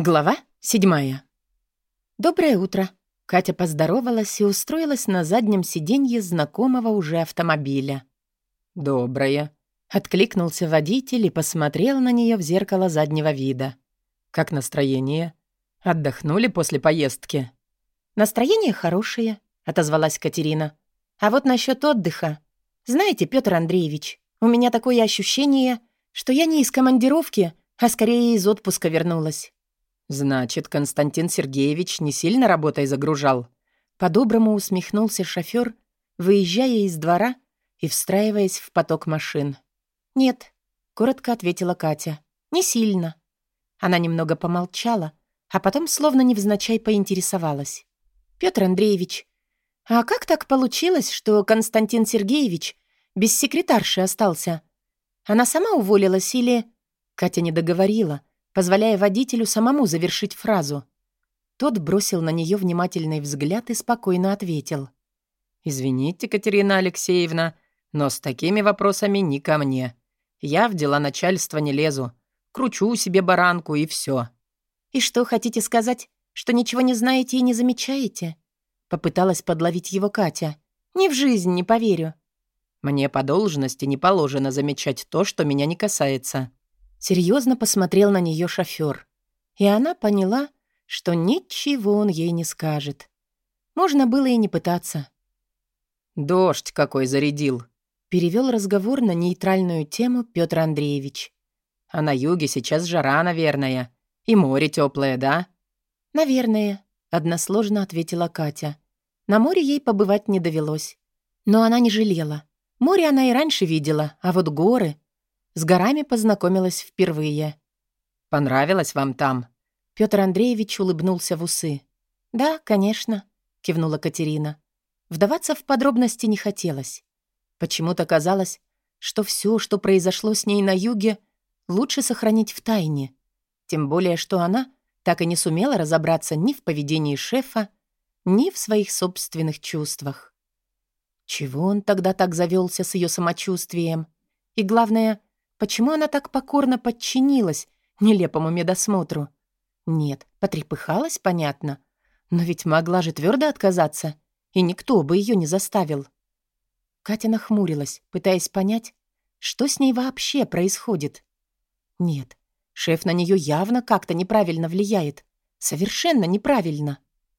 Глава седьмая. Доброе утро. Катя поздоровалась и устроилась на заднем сиденье знакомого уже автомобиля. «Доброе», — откликнулся водитель и посмотрел на нее в зеркало заднего вида. «Как настроение? Отдохнули после поездки?» «Настроение хорошее», — отозвалась Катерина. «А вот насчет отдыха. Знаете, Петр Андреевич, у меня такое ощущение, что я не из командировки, а скорее из отпуска вернулась. «Значит, Константин Сергеевич не сильно работой загружал?» По-доброму усмехнулся шофёр, выезжая из двора и встраиваясь в поток машин. «Нет», — коротко ответила Катя, — «не сильно». Она немного помолчала, а потом словно невзначай поинтересовалась. «Пётр Андреевич, а как так получилось, что Константин Сергеевич без секретарши остался? Она сама уволилась или...» Катя не договорила, позволяя водителю самому завершить фразу. Тот бросил на нее внимательный взгляд и спокойно ответил. «Извините, Катерина Алексеевна, но с такими вопросами не ко мне. Я в дела начальства не лезу. Кручу себе баранку и все. «И что, хотите сказать, что ничего не знаете и не замечаете?» Попыталась подловить его Катя. «Ни в жизнь не поверю». «Мне по должности не положено замечать то, что меня не касается», Серьезно посмотрел на нее шофер. И она поняла, что ничего он ей не скажет. Можно было и не пытаться. «Дождь какой зарядил!» Перевел разговор на нейтральную тему Петр Андреевич. «А на юге сейчас жара, наверное. И море теплое, да?» «Наверное», — односложно ответила Катя. На море ей побывать не довелось. Но она не жалела. Море она и раньше видела, а вот горы... С горами познакомилась впервые. «Понравилось вам там?» Петр Андреевич улыбнулся в усы. «Да, конечно», — кивнула Катерина. Вдаваться в подробности не хотелось. Почему-то казалось, что все, что произошло с ней на юге, лучше сохранить в тайне. Тем более, что она так и не сумела разобраться ни в поведении шефа, ни в своих собственных чувствах. Чего он тогда так завелся с ее самочувствием? И главное, Почему она так покорно подчинилась нелепому медосмотру? Нет, потрепыхалась, понятно. Но ведь могла же твердо отказаться, и никто бы ее не заставил. Катя нахмурилась, пытаясь понять, что с ней вообще происходит. Нет, шеф на нее явно как-то неправильно влияет. Совершенно неправильно.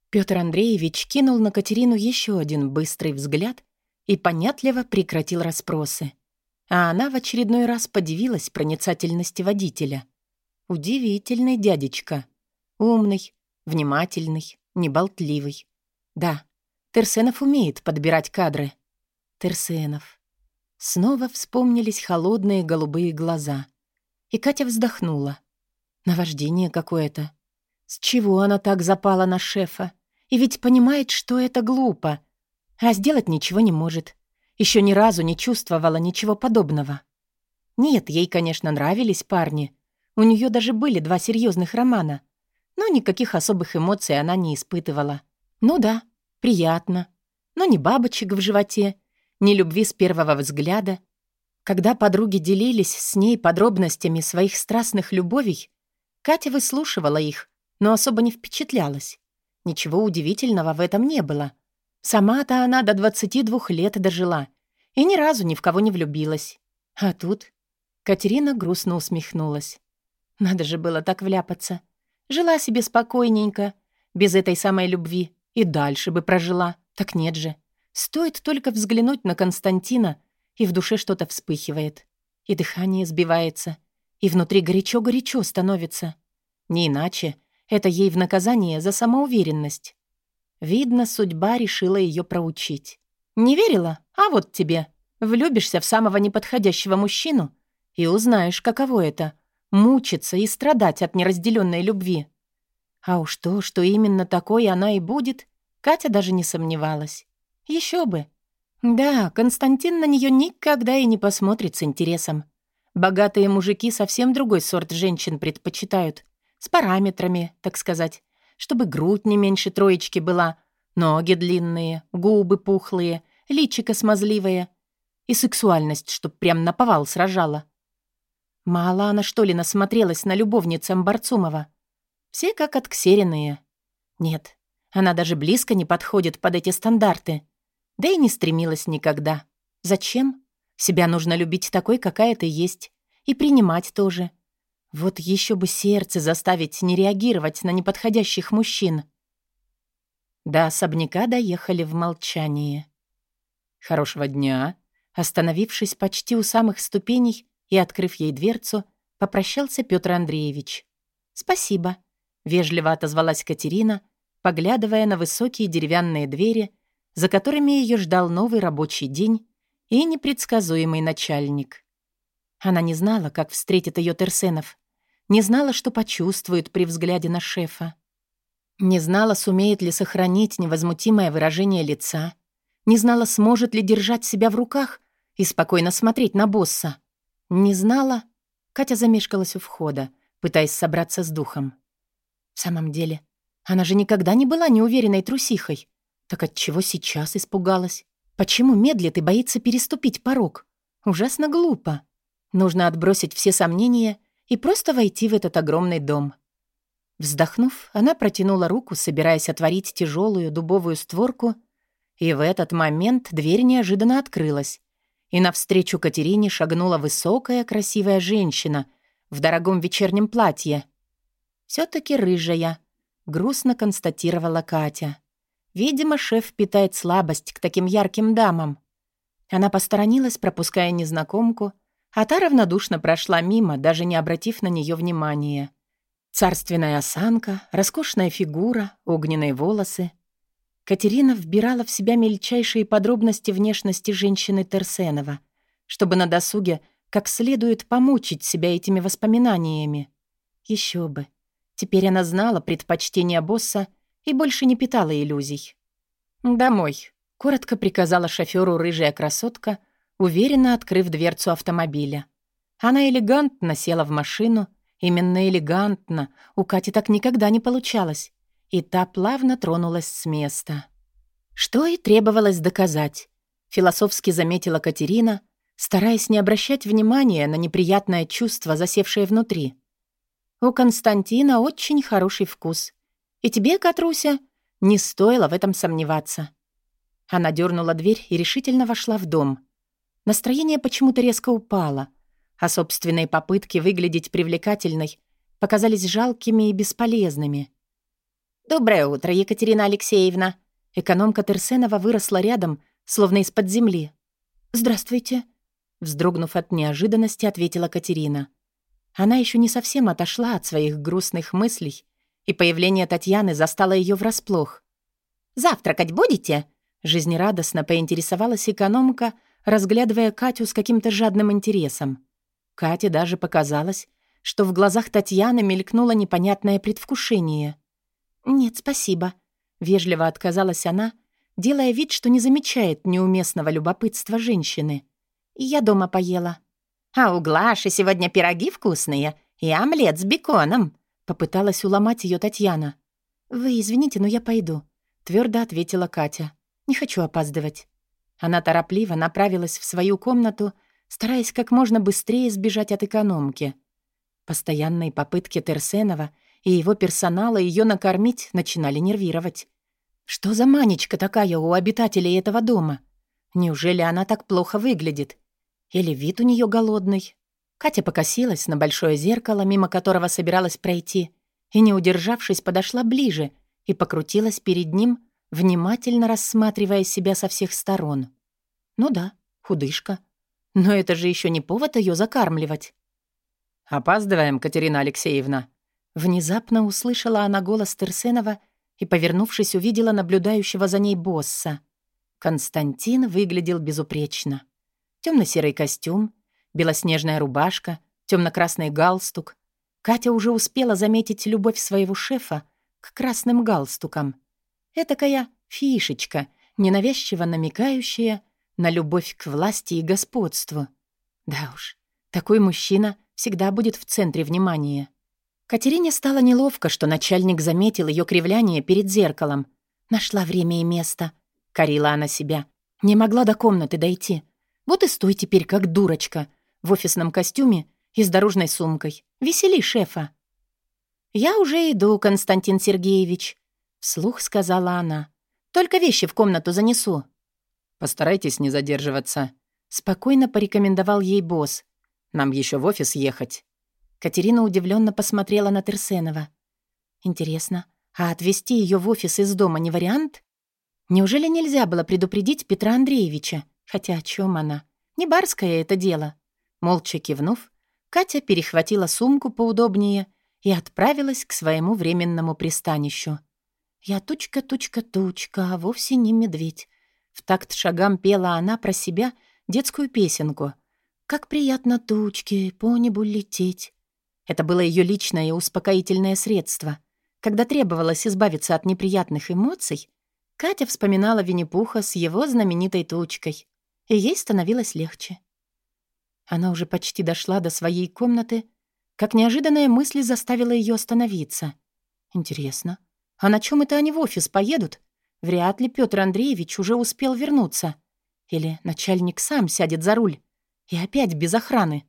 Петр Андреевич кинул на Катерину еще один быстрый взгляд и понятливо прекратил расспросы. А она в очередной раз подивилась проницательности водителя. Удивительный дядечка. Умный, внимательный, неболтливый. Да, Терсенов умеет подбирать кадры. Терсенов. Снова вспомнились холодные голубые глаза. И Катя вздохнула. Наваждение какое-то. С чего она так запала на шефа? И ведь понимает, что это глупо. А сделать ничего не может. Еще ни разу не чувствовала ничего подобного. Нет, ей, конечно, нравились парни. У нее даже были два серьезных романа. Но никаких особых эмоций она не испытывала. Ну да, приятно. Но ни бабочек в животе, ни любви с первого взгляда. Когда подруги делились с ней подробностями своих страстных любовей, Катя выслушивала их, но особо не впечатлялась. Ничего удивительного в этом не было. Сама-то она до 22 лет дожила и ни разу ни в кого не влюбилась. А тут Катерина грустно усмехнулась. Надо же было так вляпаться. Жила себе спокойненько, без этой самой любви, и дальше бы прожила. Так нет же. Стоит только взглянуть на Константина, и в душе что-то вспыхивает. И дыхание сбивается, и внутри горячо-горячо становится. Не иначе, это ей в наказание за самоуверенность. Видно, судьба решила ее проучить. Не верила? А вот тебе. Влюбишься в самого неподходящего мужчину и узнаешь, каково это — мучиться и страдать от неразделенной любви. А уж то, что именно такой она и будет, Катя даже не сомневалась. Еще бы. Да, Константин на нее никогда и не посмотрит с интересом. Богатые мужики совсем другой сорт женщин предпочитают. С параметрами, так сказать чтобы грудь не меньше троечки была, ноги длинные, губы пухлые, личико смазливое и сексуальность, чтоб прям наповал сражала. Мало она, что ли, насмотрелась на любовницам Барцумова. Все как отксеренные. Нет, она даже близко не подходит под эти стандарты. Да и не стремилась никогда. Зачем? Себя нужно любить такой, какая ты есть. И принимать тоже. Вот еще бы сердце заставить не реагировать на неподходящих мужчин. До особняка доехали в молчании. «Хорошего дня!» Остановившись почти у самых ступеней и открыв ей дверцу, попрощался Петр Андреевич. «Спасибо», — вежливо отозвалась Катерина, поглядывая на высокие деревянные двери, за которыми ее ждал новый рабочий день и непредсказуемый начальник. Она не знала, как встретит ее Терсенов, не знала, что почувствует при взгляде на шефа. Не знала, сумеет ли сохранить невозмутимое выражение лица, не знала, сможет ли держать себя в руках и спокойно смотреть на босса. Не знала... Катя замешкалась у входа, пытаясь собраться с духом. В самом деле, она же никогда не была неуверенной трусихой. Так отчего сейчас испугалась? Почему медлит и боится переступить порог? Ужасно глупо. Нужно отбросить все сомнения и просто войти в этот огромный дом. Вздохнув, она протянула руку, собираясь отворить тяжелую дубовую створку, и в этот момент дверь неожиданно открылась, и навстречу Катерине шагнула высокая красивая женщина в дорогом вечернем платье. все таки рыжая», — грустно констатировала Катя. «Видимо, шеф питает слабость к таким ярким дамам». Она посторонилась, пропуская незнакомку, а та равнодушно прошла мимо, даже не обратив на нее внимания. Царственная осанка, роскошная фигура, огненные волосы. Катерина вбирала в себя мельчайшие подробности внешности женщины Терсенова, чтобы на досуге как следует помучить себя этими воспоминаниями. Еще бы. Теперь она знала предпочтения босса и больше не питала иллюзий. «Домой», — коротко приказала шофёру рыжая красотка — уверенно открыв дверцу автомобиля. Она элегантно села в машину, именно элегантно, у Кати так никогда не получалось, и та плавно тронулась с места. Что и требовалось доказать, философски заметила Катерина, стараясь не обращать внимания на неприятное чувство, засевшее внутри. У Константина очень хороший вкус. И тебе, Катруся, не стоило в этом сомневаться. Она дернула дверь и решительно вошла в дом. Настроение почему-то резко упало, а собственные попытки выглядеть привлекательной показались жалкими и бесполезными. «Доброе утро, Екатерина Алексеевна!» Экономка Терсенова выросла рядом, словно из-под земли. «Здравствуйте!» Вздрогнув от неожиданности, ответила Катерина. Она еще не совсем отошла от своих грустных мыслей, и появление Татьяны застало ее врасплох. «Завтракать будете?» Жизнерадостно поинтересовалась экономка, разглядывая Катю с каким-то жадным интересом. Кате даже показалось, что в глазах Татьяны мелькнуло непонятное предвкушение. «Нет, спасибо», — вежливо отказалась она, делая вид, что не замечает неуместного любопытства женщины. «Я дома поела». «А у Глаши сегодня пироги вкусные и омлет с беконом», — попыталась уломать ее Татьяна. «Вы извините, но я пойду», — твердо ответила Катя. «Не хочу опаздывать». Она торопливо направилась в свою комнату, стараясь как можно быстрее сбежать от экономки. Постоянные попытки Терсенова и его персонала ее накормить начинали нервировать. Что за манечка такая у обитателей этого дома? Неужели она так плохо выглядит? Или вид у нее голодный? Катя покосилась на большое зеркало, мимо которого собиралась пройти, и, не удержавшись, подошла ближе и покрутилась перед ним, внимательно рассматривая себя со всех сторон. Ну да, худышка. Но это же еще не повод ее закармливать. «Опаздываем, Катерина Алексеевна». Внезапно услышала она голос Терсенова и, повернувшись, увидела наблюдающего за ней босса. Константин выглядел безупречно. Темно-серый костюм, белоснежная рубашка, темно-красный галстук. Катя уже успела заметить любовь своего шефа к красным галстукам — Этакая фишечка, ненавязчиво намекающая на любовь к власти и господству. Да уж, такой мужчина всегда будет в центре внимания. Катерине стало неловко, что начальник заметил ее кривляние перед зеркалом. Нашла время и место. Корила она себя. Не могла до комнаты дойти. Вот и стой теперь как дурочка. В офисном костюме и с дорожной сумкой. Весели шефа. «Я уже иду, Константин Сергеевич», — вслух сказала она. «Только вещи в комнату занесу». «Постарайтесь не задерживаться», — спокойно порекомендовал ей босс. «Нам еще в офис ехать». Катерина удивленно посмотрела на Терсенова. «Интересно, а отвезти ее в офис из дома не вариант? Неужели нельзя было предупредить Петра Андреевича? Хотя о чем она? Не барское это дело». Молча кивнув, Катя перехватила сумку поудобнее и отправилась к своему временному пристанищу. «Я тучка, тучка, тучка, а вовсе не медведь». В такт шагам пела она про себя детскую песенку. «Как приятно тучке по небу лететь». Это было ее личное успокоительное средство. Когда требовалось избавиться от неприятных эмоций, Катя вспоминала Винни-Пуха с его знаменитой тучкой, и ей становилось легче. Она уже почти дошла до своей комнаты, как неожиданная мысль заставила ее остановиться. Интересно, а на чем это они в офис поедут? Вряд ли Петр Андреевич уже успел вернуться. Или начальник сам сядет за руль. И опять без охраны.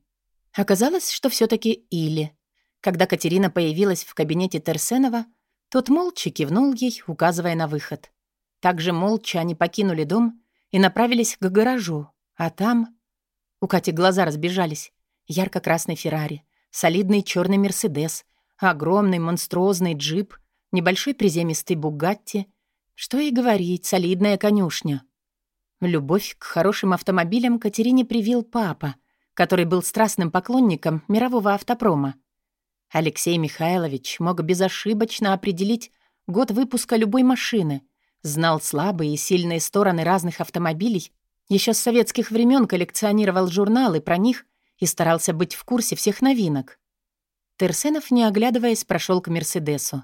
Оказалось, что все таки или. Когда Катерина появилась в кабинете Терсенова, тот молча кивнул ей, указывая на выход. Также молча они покинули дом и направились к гаражу, а там... У Кати глаза разбежались. Ярко-красный Феррари, солидный черный Мерседес, огромный монструозный джип, небольшой приземистый Бугатти. Что и говорить, солидная конюшня. Любовь к хорошим автомобилям Катерине привил папа, который был страстным поклонником мирового автопрома. Алексей Михайлович мог безошибочно определить год выпуска любой машины, знал слабые и сильные стороны разных автомобилей еще с советских времен коллекционировал журналы про них и старался быть в курсе всех новинок. Терсенов, не оглядываясь, прошел к «Мерседесу».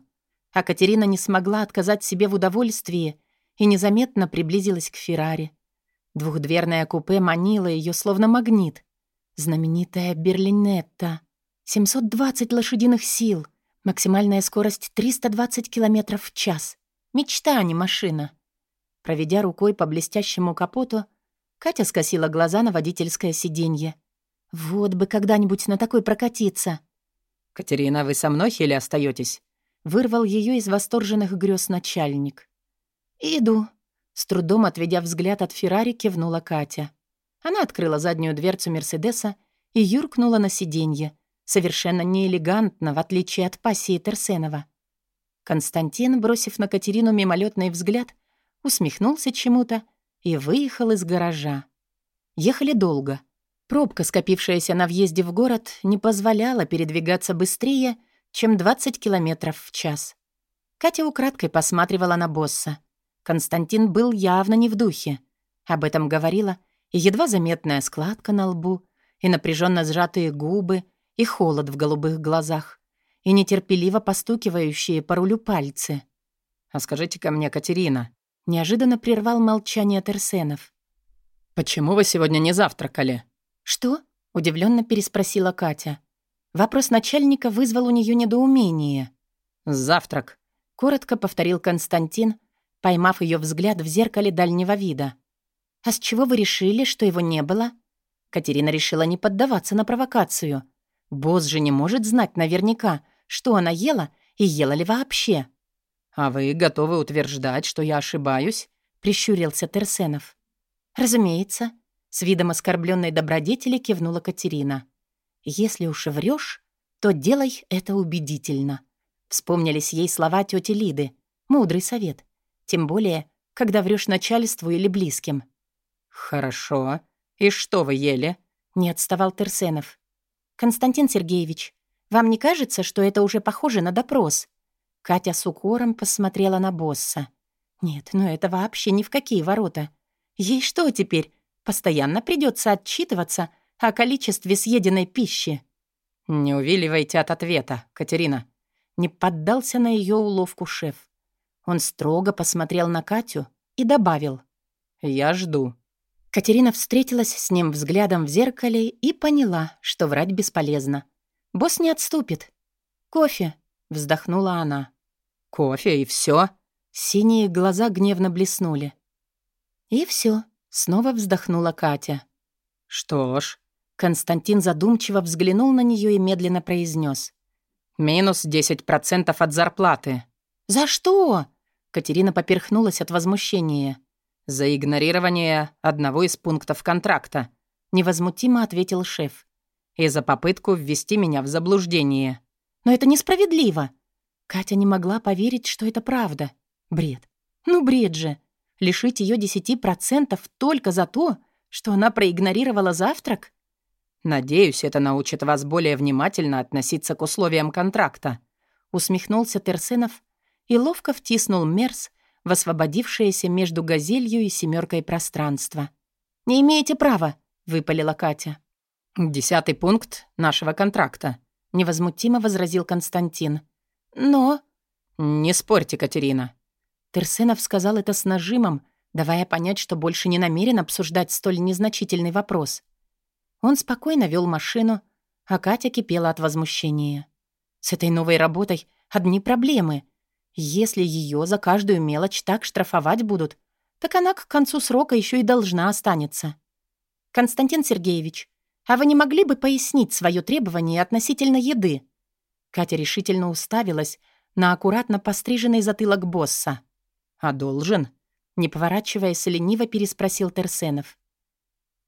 А Катерина не смогла отказать себе в удовольствии и незаметно приблизилась к «Феррари». Двухдверное купе манило ее словно магнит. Знаменитая «Берлинетта». 720 лошадиных сил, максимальная скорость 320 км в час. Мечта, а не машина. Проведя рукой по блестящему капоту, Катя скосила глаза на водительское сиденье. «Вот бы когда-нибудь на такой прокатиться!» «Катерина, вы со мной или остаетесь? Вырвал ее из восторженных грез начальник. «Иду», — с трудом отведя взгляд от Феррари, кивнула Катя. Она открыла заднюю дверцу Мерседеса и юркнула на сиденье, совершенно неэлегантно, в отличие от пассии Терсенова. Константин, бросив на Катерину мимолетный взгляд, усмехнулся чему-то и выехал из гаража. Ехали долго. Пробка, скопившаяся на въезде в город, не позволяла передвигаться быстрее, чем 20 километров в час. Катя украдкой посматривала на босса. Константин был явно не в духе. Об этом говорила и едва заметная складка на лбу, и напряженно сжатые губы, и холод в голубых глазах, и нетерпеливо постукивающие по рулю пальцы. «А скажите-ка мне, Катерина, Неожиданно прервал молчание Терсенов. «Почему вы сегодня не завтракали?» «Что?» — удивленно переспросила Катя. Вопрос начальника вызвал у нее недоумение. «Завтрак», — коротко повторил Константин, поймав ее взгляд в зеркале дальнего вида. «А с чего вы решили, что его не было?» Катерина решила не поддаваться на провокацию. Босс же не может знать наверняка, что она ела и ела ли вообще. «А вы готовы утверждать, что я ошибаюсь?» — прищурился Терсенов. «Разумеется», — с видом оскорбленной добродетели кивнула Катерина. «Если уж врешь, то делай это убедительно». Вспомнились ей слова тети Лиды. Мудрый совет. Тем более, когда врешь начальству или близким. «Хорошо. И что вы ели?» — не отставал Терсенов. «Константин Сергеевич, вам не кажется, что это уже похоже на допрос?» Катя с укором посмотрела на босса. «Нет, ну это вообще ни в какие ворота. Ей что теперь? Постоянно придется отчитываться о количестве съеденной пищи». «Не увиливайте от ответа, Катерина». Не поддался на ее уловку шеф. Он строго посмотрел на Катю и добавил. «Я жду». Катерина встретилась с ним взглядом в зеркале и поняла, что врать бесполезно. Босс не отступит. «Кофе», — вздохнула она. «Кофе и все? Синие глаза гневно блеснули. «И все, снова вздохнула Катя. «Что ж...» Константин задумчиво взглянул на нее и медленно произнес: Минус 10% от зарплаты. «За что?» Катерина поперхнулась от возмущения. «За игнорирование одного из пунктов контракта», — невозмутимо ответил шеф. «И за попытку ввести меня в заблуждение». «Но это несправедливо!» Катя не могла поверить, что это правда. Бред. Ну, бред же. Лишить ее десяти процентов только за то, что она проигнорировала завтрак? «Надеюсь, это научит вас более внимательно относиться к условиям контракта», усмехнулся Терсенов и ловко втиснул Мерс в освободившееся между газелью и семеркой пространство. «Не имеете права», — выпалила Катя. «Десятый пункт нашего контракта», — невозмутимо возразил Константин. «Но...» «Не спорьте, Катерина». Терсенов сказал это с нажимом, давая понять, что больше не намерен обсуждать столь незначительный вопрос. Он спокойно вел машину, а Катя кипела от возмущения. С этой новой работой одни проблемы. Если ее за каждую мелочь так штрафовать будут, так она к концу срока еще и должна останется. «Константин Сергеевич, а вы не могли бы пояснить свое требование относительно еды?» Катя решительно уставилась на аккуратно постриженный затылок босса. «А должен?» Не поворачиваясь, лениво переспросил Терсенов.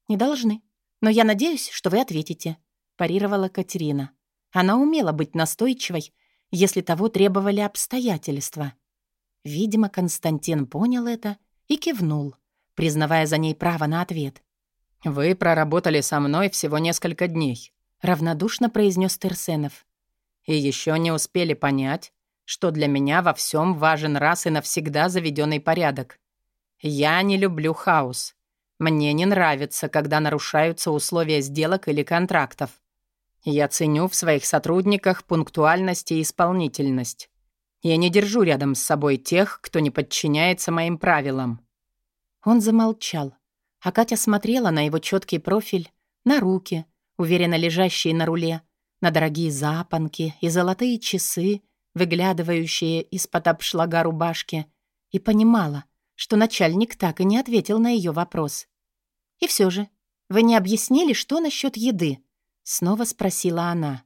«Не должны», «Но я надеюсь, что вы ответите», — парировала Катерина. Она умела быть настойчивой, если того требовали обстоятельства. Видимо, Константин понял это и кивнул, признавая за ней право на ответ. «Вы проработали со мной всего несколько дней», — равнодушно произнес Терсенов. «И еще не успели понять, что для меня во всем важен раз и навсегда заведенный порядок. Я не люблю хаос. Мне не нравится, когда нарушаются условия сделок или контрактов. Я ценю в своих сотрудниках пунктуальность и исполнительность. Я не держу рядом с собой тех, кто не подчиняется моим правилам». Он замолчал, а Катя смотрела на его четкий профиль, на руки, уверенно лежащие на руле, на дорогие запонки и золотые часы, выглядывающие из-под обшлага рубашки, и понимала, что начальник так и не ответил на ее вопрос. «И все же, вы не объяснили, что насчет еды?» — снова спросила она.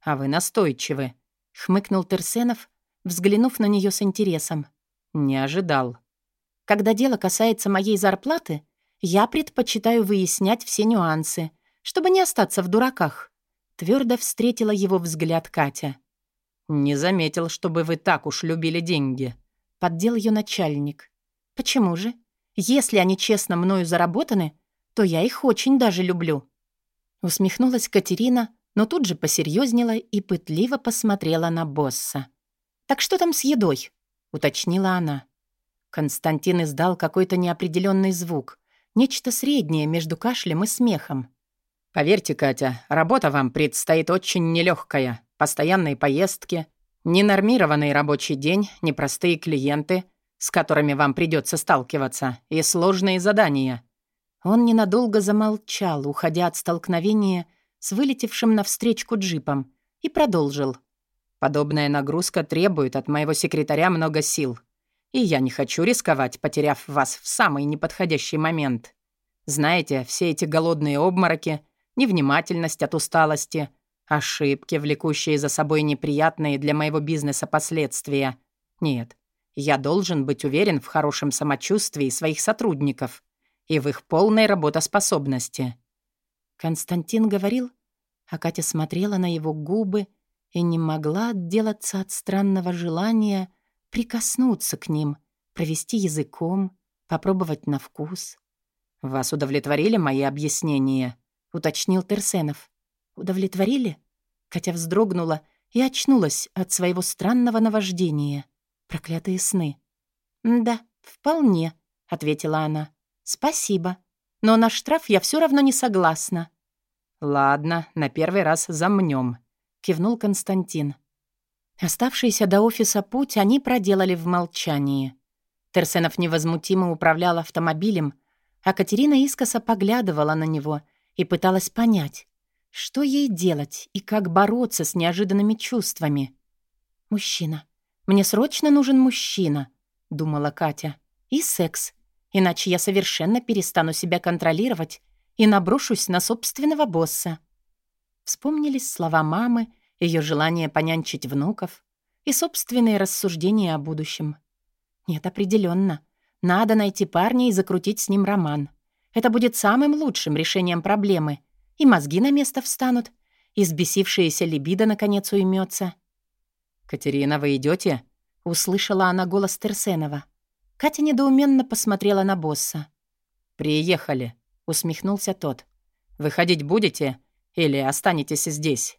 «А вы настойчивы», — хмыкнул Терсенов, взглянув на нее с интересом. «Не ожидал». «Когда дело касается моей зарплаты, я предпочитаю выяснять все нюансы, чтобы не остаться в дураках», — твердо встретила его взгляд Катя. «Не заметил, чтобы вы так уж любили деньги», — поддел ее начальник. «Почему же? Если они честно мною заработаны, то я их очень даже люблю». Усмехнулась Катерина, но тут же посерьезнела и пытливо посмотрела на босса. «Так что там с едой?» — уточнила она. Константин издал какой-то неопределенный звук, нечто среднее между кашлем и смехом. «Поверьте, Катя, работа вам предстоит очень нелегкая. Постоянные поездки, ненормированный рабочий день, непростые клиенты, с которыми вам придется сталкиваться, и сложные задания. Он ненадолго замолчал, уходя от столкновения с вылетевшим навстречку джипом, и продолжил. «Подобная нагрузка требует от моего секретаря много сил, и я не хочу рисковать, потеряв вас в самый неподходящий момент. Знаете, все эти голодные обмороки, невнимательность от усталости, ошибки, влекущие за собой неприятные для моего бизнеса последствия. Нет, я должен быть уверен в хорошем самочувствии своих сотрудников» и в их полной работоспособности. Константин говорил, а Катя смотрела на его губы и не могла отделаться от странного желания прикоснуться к ним, провести языком, попробовать на вкус. «Вас удовлетворили мои объяснения?» — уточнил Терсенов. «Удовлетворили?» Катя вздрогнула и очнулась от своего странного наваждения. Проклятые сны. «Да, вполне», — ответила она. «Спасибо. Но на штраф я все равно не согласна». «Ладно, на первый раз замнем», — кивнул Константин. Оставшийся до офиса путь они проделали в молчании. Терсенов невозмутимо управлял автомобилем, а Катерина искоса поглядывала на него и пыталась понять, что ей делать и как бороться с неожиданными чувствами. «Мужчина. Мне срочно нужен мужчина», — думала Катя. «И секс иначе я совершенно перестану себя контролировать и наброшусь на собственного босса. Вспомнились слова мамы ее желание понянчить внуков и собственные рассуждения о будущем. Нет, определенно. Надо найти парня и закрутить с ним роман. Это будет самым лучшим решением проблемы. И мозги на место встанут, и сбесившаяся либидо наконец уймется. «Катерина, вы идете? услышала она голос Терсенова. Катя недоуменно посмотрела на босса. «Приехали», — усмехнулся тот. «Выходить будете или останетесь здесь?»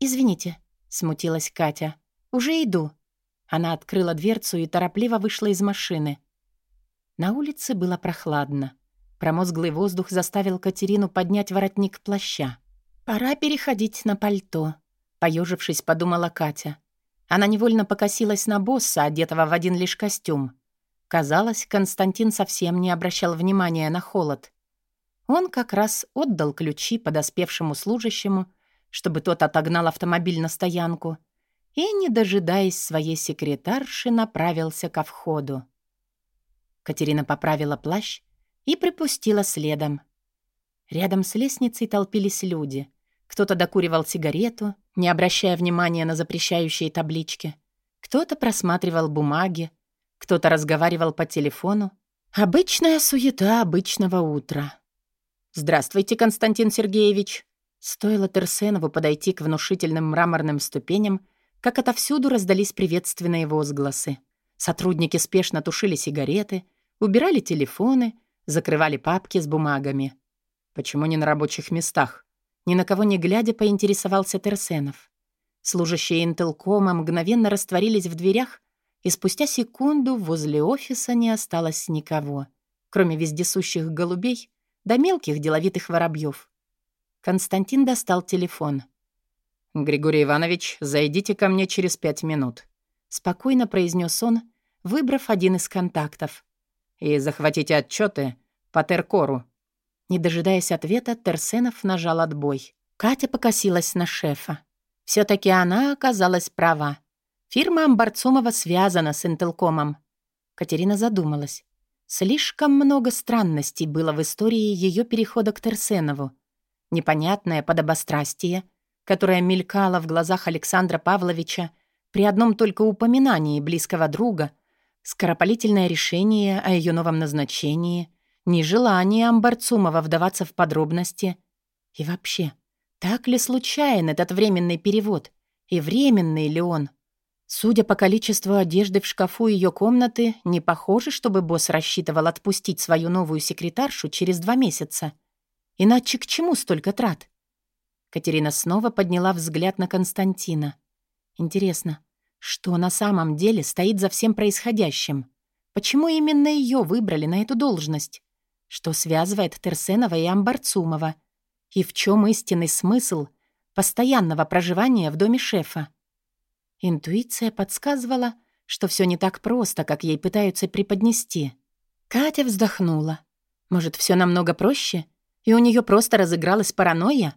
«Извините», — смутилась Катя. «Уже иду». Она открыла дверцу и торопливо вышла из машины. На улице было прохладно. Промозглый воздух заставил Катерину поднять воротник плаща. «Пора переходить на пальто», — поежившись, подумала Катя. Она невольно покосилась на босса, одетого в один лишь костюм. Казалось, Константин совсем не обращал внимания на холод. Он как раз отдал ключи подоспевшему служащему, чтобы тот отогнал автомобиль на стоянку, и, не дожидаясь своей секретарши, направился ко входу. Катерина поправила плащ и припустила следом. Рядом с лестницей толпились люди. Кто-то докуривал сигарету, не обращая внимания на запрещающие таблички. Кто-то просматривал бумаги, кто-то разговаривал по телефону. Обычная суета обычного утра. «Здравствуйте, Константин Сергеевич!» Стоило Терсенову подойти к внушительным мраморным ступеням, как отовсюду раздались приветственные возгласы. Сотрудники спешно тушили сигареты, убирали телефоны, закрывали папки с бумагами. «Почему не на рабочих местах?» Ни на кого не глядя, поинтересовался Терсенов. Служащие Интелкома мгновенно растворились в дверях, и спустя секунду возле офиса не осталось никого, кроме вездесущих голубей да мелких деловитых воробьев. Константин достал телефон. «Григорий Иванович, зайдите ко мне через пять минут», — спокойно произнес он, выбрав один из контактов. «И захватите отчеты по Теркору». Не дожидаясь ответа, Терсенов нажал отбой. Катя покосилась на шефа. все таки она оказалась права. Фирма Амбарцумова связана с Интелкомом. Катерина задумалась. Слишком много странностей было в истории ее перехода к Терсенову. Непонятное подобострастие, которое мелькало в глазах Александра Павловича при одном только упоминании близкого друга, скоропалительное решение о ее новом назначении, нежелание Амбарцумова вдаваться в подробности. И вообще, так ли случайен этот временный перевод? И временный ли он? Судя по количеству одежды в шкафу ее комнаты, не похоже, чтобы босс рассчитывал отпустить свою новую секретаршу через два месяца. Иначе к чему столько трат? Катерина снова подняла взгляд на Константина. Интересно, что на самом деле стоит за всем происходящим? Почему именно ее выбрали на эту должность? Что связывает Терсенова и Амбарцумова? И в чем истинный смысл постоянного проживания в доме шефа? Интуиция подсказывала, что все не так просто, как ей пытаются преподнести. Катя вздохнула. Может, все намного проще? И у нее просто разыгралась паранойя?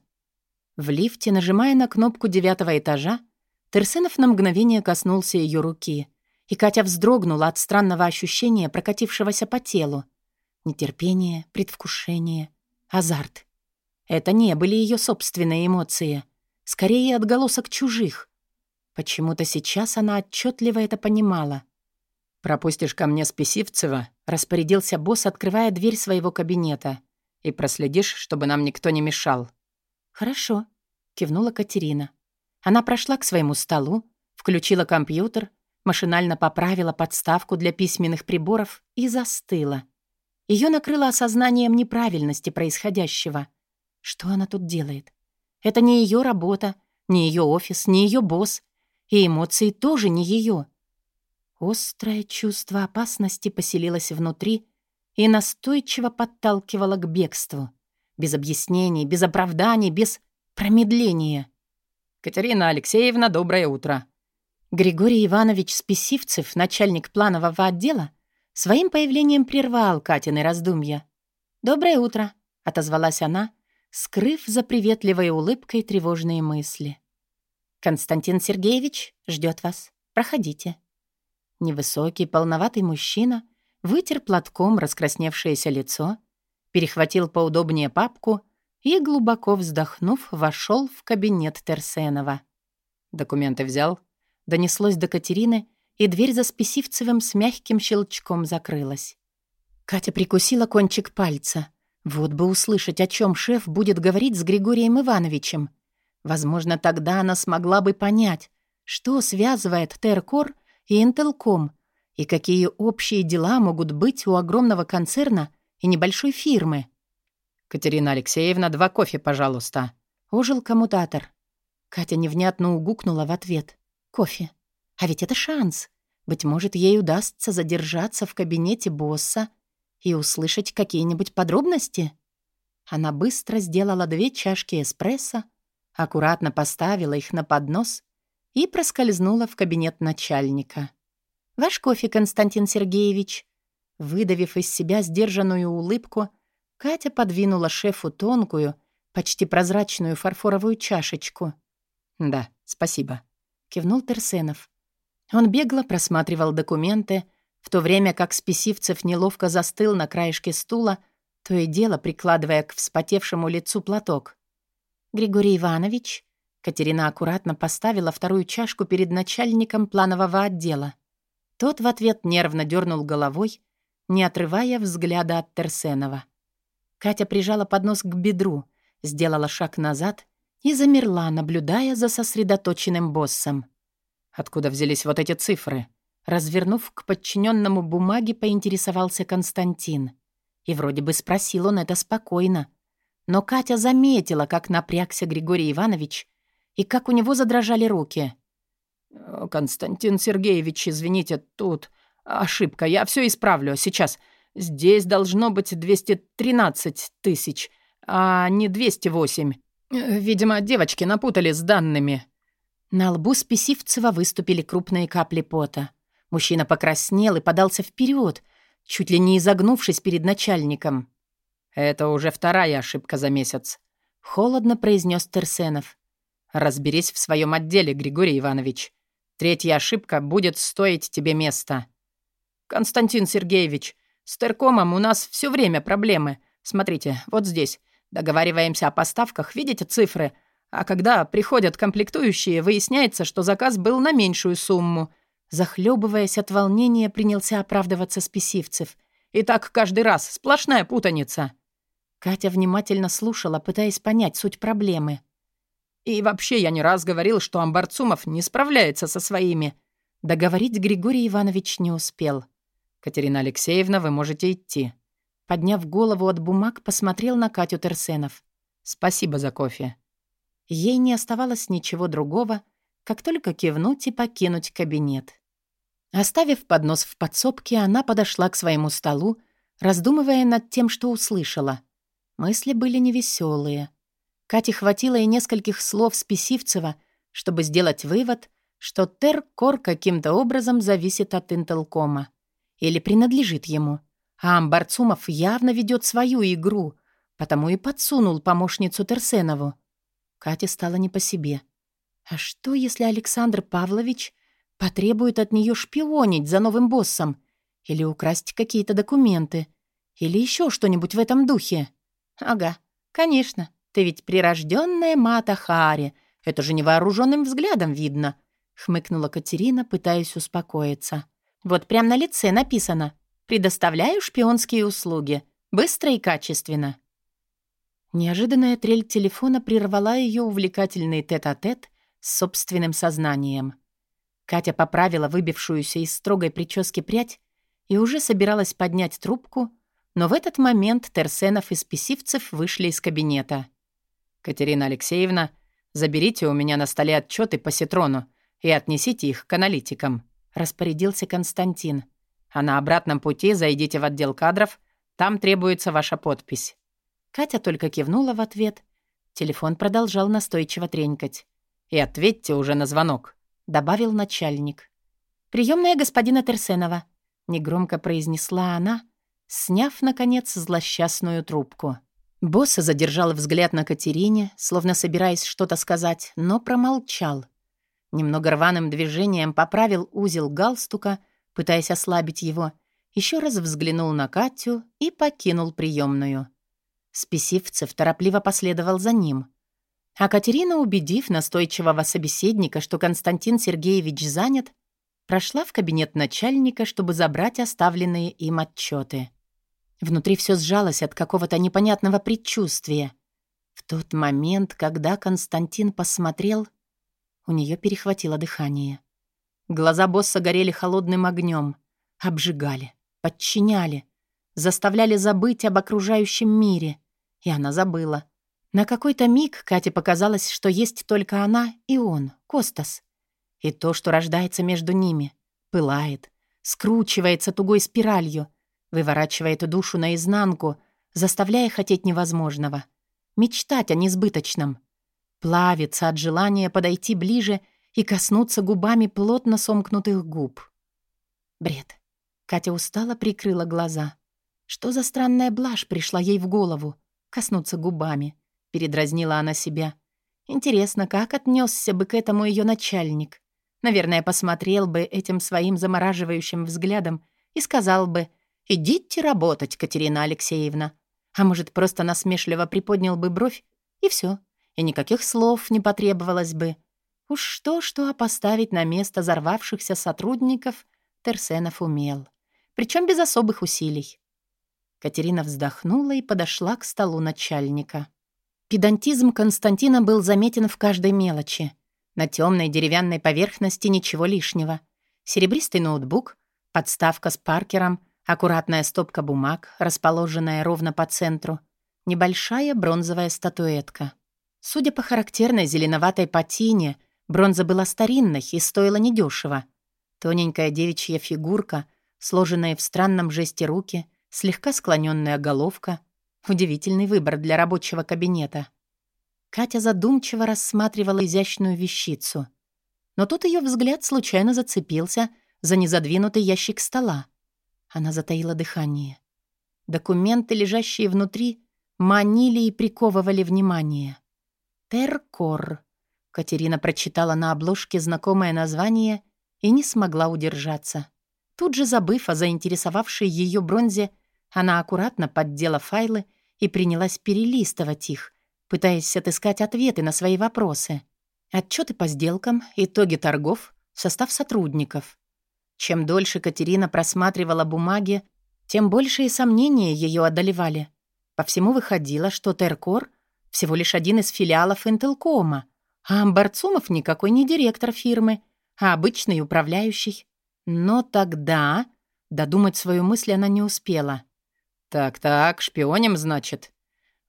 В лифте, нажимая на кнопку девятого этажа, Терсенов на мгновение коснулся ее руки, и Катя вздрогнула от странного ощущения, прокатившегося по телу. Нетерпение, предвкушение, азарт. Это не были ее собственные эмоции, скорее отголосок чужих, Почему-то сейчас она отчетливо это понимала. «Пропустишь ко мне Списивцева?» — распорядился босс, открывая дверь своего кабинета. «И проследишь, чтобы нам никто не мешал». «Хорошо», — кивнула Катерина. Она прошла к своему столу, включила компьютер, машинально поправила подставку для письменных приборов и застыла. Ее накрыло осознанием неправильности происходящего. Что она тут делает? Это не ее работа, не ее офис, не ее босс, и эмоции тоже не ее. Острое чувство опасности поселилось внутри и настойчиво подталкивало к бегству. Без объяснений, без оправданий, без промедления. «Катерина Алексеевна, доброе утро!» Григорий Иванович Списивцев, начальник планового отдела, своим появлением прервал Катины раздумья. «Доброе утро», — отозвалась она, скрыв за приветливой улыбкой тревожные мысли. «Константин Сергеевич ждет вас. Проходите». Невысокий, полноватый мужчина вытер платком раскрасневшееся лицо, перехватил поудобнее папку и, глубоко вздохнув, вошел в кабинет Терсенова. «Документы взял?» Донеслось до Катерины, и дверь за Списивцевым с мягким щелчком закрылась. Катя прикусила кончик пальца. Вот бы услышать, о чем шеф будет говорить с Григорием Ивановичем. Возможно, тогда она смогла бы понять, что связывает Теркор и Интелком, и какие общие дела могут быть у огромного концерна и небольшой фирмы. «Катерина Алексеевна, два кофе, пожалуйста», — ожил коммутатор. Катя невнятно угукнула в ответ. «Кофе. А ведь это шанс. Быть может, ей удастся задержаться в кабинете босса и услышать какие-нибудь подробности?» Она быстро сделала две чашки эспрессо, аккуратно поставила их на поднос и проскользнула в кабинет начальника. «Ваш кофе, Константин Сергеевич». Выдавив из себя сдержанную улыбку, Катя подвинула шефу тонкую, почти прозрачную фарфоровую чашечку. «Да, спасибо», — кивнул Терсенов. Он бегло просматривал документы, в то время как Списивцев неловко застыл на краешке стула, то и дело прикладывая к вспотевшему лицу платок. «Григорий Иванович», Катерина аккуратно поставила вторую чашку перед начальником планового отдела. Тот в ответ нервно дернул головой, не отрывая взгляда от Терсенова. Катя прижала поднос к бедру, сделала шаг назад и замерла, наблюдая за сосредоточенным боссом. «Откуда взялись вот эти цифры?» Развернув к подчиненному бумаге, поинтересовался Константин. И вроде бы спросил он это спокойно. Но Катя заметила, как напрягся Григорий Иванович и как у него задрожали руки. «Константин Сергеевич, извините, тут ошибка. Я все исправлю. Сейчас. Здесь должно быть 213 тысяч, а не 208. Видимо, девочки напутали с данными». На лбу Списивцева выступили крупные капли пота. Мужчина покраснел и подался вперед, чуть ли не изогнувшись перед начальником. «Это уже вторая ошибка за месяц», — холодно произнес Терсенов. Разберись в своем отделе, Григорий Иванович. Третья ошибка будет стоить тебе места. Константин Сергеевич, с Теркомом у нас все время проблемы. Смотрите, вот здесь. Договариваемся о поставках, видите цифры? А когда приходят комплектующие, выясняется, что заказ был на меньшую сумму. Захлебываясь от волнения, принялся оправдываться спесивцев. И так каждый раз. Сплошная путаница. Катя внимательно слушала, пытаясь понять суть проблемы. И вообще я не раз говорил, что Амбарцумов не справляется со своими. Договорить Григорий Иванович не успел. «Катерина Алексеевна, вы можете идти». Подняв голову от бумаг, посмотрел на Катю Терсенов. «Спасибо за кофе». Ей не оставалось ничего другого, как только кивнуть и покинуть кабинет. Оставив поднос в подсобке, она подошла к своему столу, раздумывая над тем, что услышала. Мысли были невеселые. Кате хватило и нескольких слов Списивцева, чтобы сделать вывод, что Теркор каким-то образом зависит от Интелкома. Или принадлежит ему. А Амбарцумов явно ведет свою игру, потому и подсунул помощницу Терсенову. Кате стало не по себе. А что, если Александр Павлович потребует от нее шпионить за новым боссом? Или украсть какие-то документы? Или еще что-нибудь в этом духе? Ага, конечно. Ты ведь прирожденная Мата Хари. Это же невооруженным взглядом видно», — хмыкнула Катерина, пытаясь успокоиться. «Вот прям на лице написано. Предоставляю шпионские услуги. Быстро и качественно». Неожиданная трель телефона прервала ее увлекательный тет-а-тет -тет с собственным сознанием. Катя поправила выбившуюся из строгой прически прядь и уже собиралась поднять трубку, но в этот момент Терсенов и Списивцев вышли из кабинета. «Катерина Алексеевна, заберите у меня на столе отчеты по Ситрону и отнесите их к аналитикам», — распорядился Константин. «А на обратном пути зайдите в отдел кадров, там требуется ваша подпись». Катя только кивнула в ответ. Телефон продолжал настойчиво тренькать. «И ответьте уже на звонок», — добавил начальник. «Приёмная господина Терсенова», — негромко произнесла она, сняв, наконец, злосчастную трубку. Босс задержал взгляд на Катерине, словно собираясь что-то сказать, но промолчал. Немного рваным движением поправил узел галстука, пытаясь ослабить его, еще раз взглянул на Катю и покинул приемную. Списивцев торопливо последовал за ним. А Катерина, убедив настойчивого собеседника, что Константин Сергеевич занят, прошла в кабинет начальника, чтобы забрать оставленные им отчеты. Внутри все сжалось от какого-то непонятного предчувствия. В тот момент, когда Константин посмотрел, у нее перехватило дыхание. Глаза босса горели холодным огнем, обжигали, подчиняли, заставляли забыть об окружающем мире. И она забыла. На какой-то миг Кате показалось, что есть только она и он, Костас. И то, что рождается между ними, пылает, скручивается тугой спиралью, выворачивает душу наизнанку, заставляя хотеть невозможного, мечтать о несбыточном, плавится от желания подойти ближе и коснуться губами плотно сомкнутых губ. Бред. Катя устало прикрыла глаза. Что за странная блажь пришла ей в голову? Коснуться губами. Передразнила она себя. Интересно, как отнесся бы к этому ее начальник? Наверное, посмотрел бы этим своим замораживающим взглядом и сказал бы «Идите работать, Катерина Алексеевна». А может, просто насмешливо приподнял бы бровь, и все, и никаких слов не потребовалось бы. Уж что-что, поставить на место взорвавшихся сотрудников Терсенов умел. Причем без особых усилий. Катерина вздохнула и подошла к столу начальника. Педантизм Константина был заметен в каждой мелочи. На темной деревянной поверхности ничего лишнего. Серебристый ноутбук, подставка с паркером, аккуратная стопка бумаг, расположенная ровно по центру, небольшая бронзовая статуэтка. Судя по характерной зеленоватой патине, бронза была старинной и стоила недешево. Тоненькая девичья фигурка, сложенная в странном жесте руки, слегка склоненная головка. Удивительный выбор для рабочего кабинета. Катя задумчиво рассматривала изящную вещицу. Но тут ее взгляд случайно зацепился за незадвинутый ящик стола. Она затаила дыхание. Документы, лежащие внутри, манили и приковывали внимание. «Теркор». Катерина прочитала на обложке знакомое название и не смогла удержаться. Тут же, забыв о заинтересовавшей ее бронзе, она аккуратно поддела файлы и принялась перелистывать их, пытаясь отыскать ответы на свои вопросы. Отчеты по сделкам, итоги торгов, состав сотрудников. Чем дольше Катерина просматривала бумаги, тем больше и сомнения ее одолевали. По всему выходило, что Теркор — всего лишь один из филиалов Интелкома, а Амбарцумов никакой не директор фирмы, а обычный управляющий. Но тогда додумать свою мысль она не успела. «Так-так, шпионим, значит?»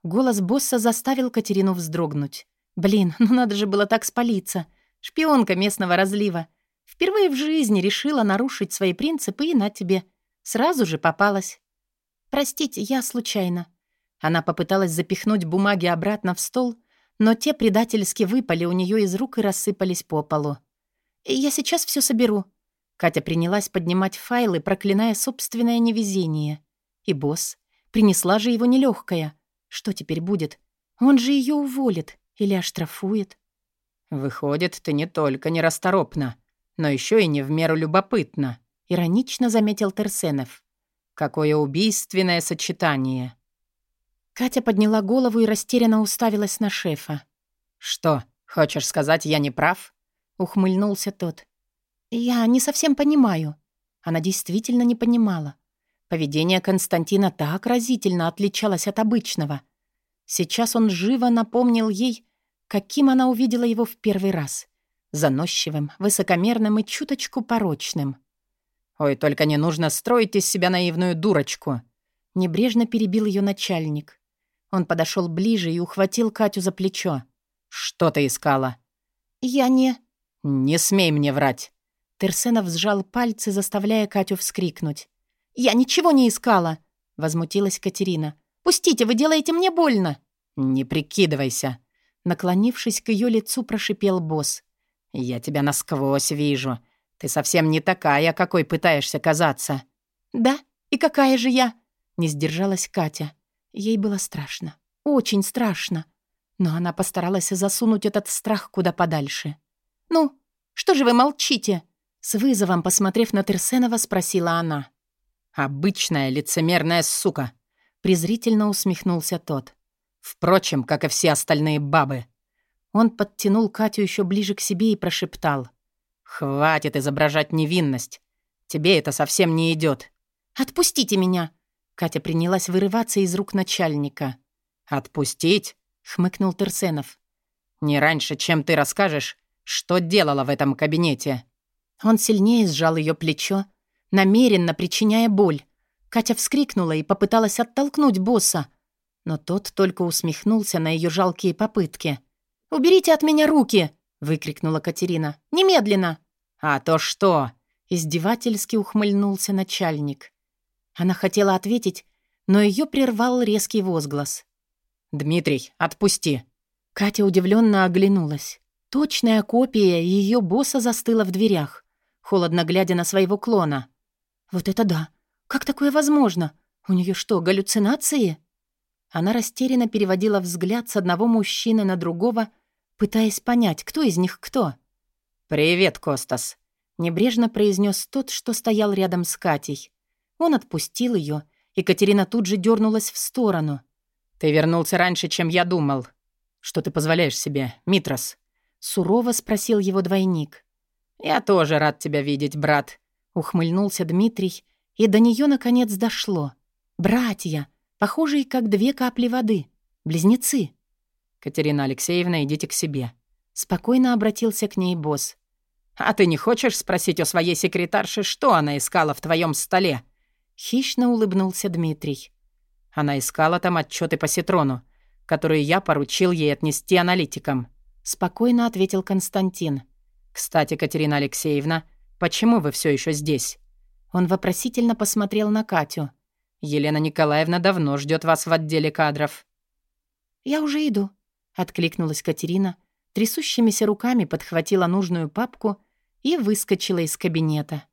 Голос босса заставил Катерину вздрогнуть. «Блин, ну надо же было так спалиться. Шпионка местного разлива. Впервые в жизни решила нарушить свои принципы и на тебе. Сразу же попалась. Простите, я случайно». Она попыталась запихнуть бумаги обратно в стол, но те предательски выпали у нее из рук и рассыпались по полу. «Я сейчас все соберу». Катя принялась поднимать файлы, проклиная собственное невезение. И босс. Принесла же его нелегкая. Что теперь будет? Он же ее уволит или оштрафует. «Выходит, ты не только нерасторопна, но еще и не в меру любопытна», — иронично заметил Терсенов. «Какое убийственное сочетание!» Катя подняла голову и растерянно уставилась на шефа. «Что, хочешь сказать, я не прав?» — ухмыльнулся тот. «Я не совсем понимаю». Она действительно не понимала. Поведение Константина так разительно отличалось от обычного. Сейчас он живо напомнил ей, каким она увидела его в первый раз. Заносчивым, высокомерным и чуточку порочным. «Ой, только не нужно строить из себя наивную дурочку!» Небрежно перебил ее начальник. Он подошел ближе и ухватил Катю за плечо. «Что ты искала?» «Я не...» «Не смей мне врать!» Терсенов сжал пальцы, заставляя Катю вскрикнуть. «Я ничего не искала!» — возмутилась Катерина. «Пустите, вы делаете мне больно!» «Не прикидывайся!» Наклонившись к ее лицу, прошипел босс. «Я тебя насквозь вижу. Ты совсем не такая, какой пытаешься казаться». «Да? И какая же я?» Не сдержалась Катя. Ей было страшно. Очень страшно. Но она постаралась засунуть этот страх куда подальше. «Ну, что же вы молчите?» С вызовом, посмотрев на Терсенова, спросила она. «Обычная лицемерная сука», — презрительно усмехнулся тот. «Впрочем, как и все остальные бабы». Он подтянул Катю еще ближе к себе и прошептал. «Хватит изображать невинность. Тебе это совсем не идет. «Отпустите меня!» Катя принялась вырываться из рук начальника. «Отпустить?» — хмыкнул Терсенов. «Не раньше, чем ты расскажешь, что делала в этом кабинете». Он сильнее сжал ее плечо, намеренно причиняя боль. Катя вскрикнула и попыталась оттолкнуть босса, но тот только усмехнулся на ее жалкие попытки. «Уберите от меня руки!» — выкрикнула Катерина. «Немедленно!» «А то что?» — издевательски ухмыльнулся начальник. Она хотела ответить, но ее прервал резкий возглас. «Дмитрий, отпусти!» Катя удивленно оглянулась. Точная копия ее босса застыла в дверях, холодно глядя на своего клона. «Вот это да! Как такое возможно? У нее что, галлюцинации?» Она растерянно переводила взгляд с одного мужчины на другого, пытаясь понять, кто из них кто. «Привет, Костас», — небрежно произнес тот, что стоял рядом с Катей. Он отпустил ее, и Катерина тут же дернулась в сторону. «Ты вернулся раньше, чем я думал. Что ты позволяешь себе, Митрос?» Сурово спросил его двойник. «Я тоже рад тебя видеть, брат», — ухмыльнулся Дмитрий, и до нее наконец дошло. «Братья, похожие как две капли воды, близнецы». «Катерина Алексеевна, идите к себе», — спокойно обратился к ней босс. «А ты не хочешь спросить у своей секретарши, что она искала в твоем столе?» Хищно улыбнулся Дмитрий. Она искала там отчеты по Ситрону, которые я поручил ей отнести аналитикам. Спокойно ответил Константин. «Кстати, Катерина Алексеевна, почему вы все еще здесь?» Он вопросительно посмотрел на Катю. «Елена Николаевна давно ждет вас в отделе кадров». «Я уже иду», — откликнулась Катерина, трясущимися руками подхватила нужную папку и выскочила из кабинета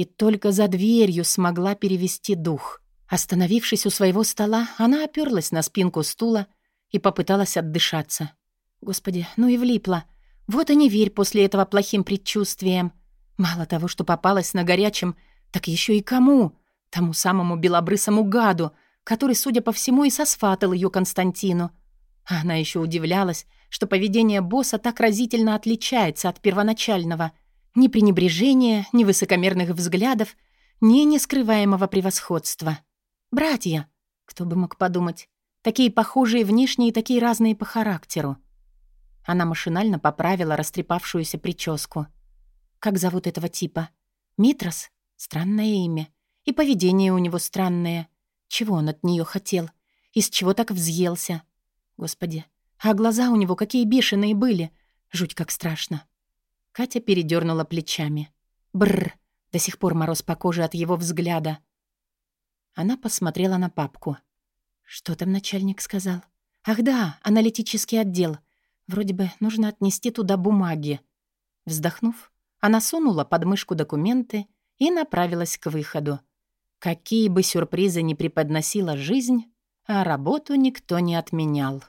и только за дверью смогла перевести дух. Остановившись у своего стола, она оперлась на спинку стула и попыталась отдышаться. Господи, ну и влипла. Вот и не верь после этого плохим предчувствиям. Мало того, что попалась на горячем, так еще и кому? Тому самому белобрысому гаду, который, судя по всему, и сосфатал ее Константину. Она еще удивлялась, что поведение босса так разительно отличается от первоначального — ни пренебрежения, ни высокомерных взглядов, ни нескрываемого превосходства. Братья, кто бы мог подумать, такие похожие внешне и такие разные по характеру. Она машинально поправила растрепавшуюся прическу. Как зовут этого типа? Митрос? Странное имя. И поведение у него странное. Чего он от нее хотел? Из чего так взъелся? Господи, а глаза у него какие бешеные были. Жуть как страшно. Катя передернула плечами. Бррр, до сих пор мороз по коже от его взгляда. Она посмотрела на папку. Что там начальник сказал? Ах да, аналитический отдел. Вроде бы нужно отнести туда бумаги. Вздохнув, она сунула под мышку документы и направилась к выходу. Какие бы сюрпризы ни преподносила жизнь, а работу никто не отменял.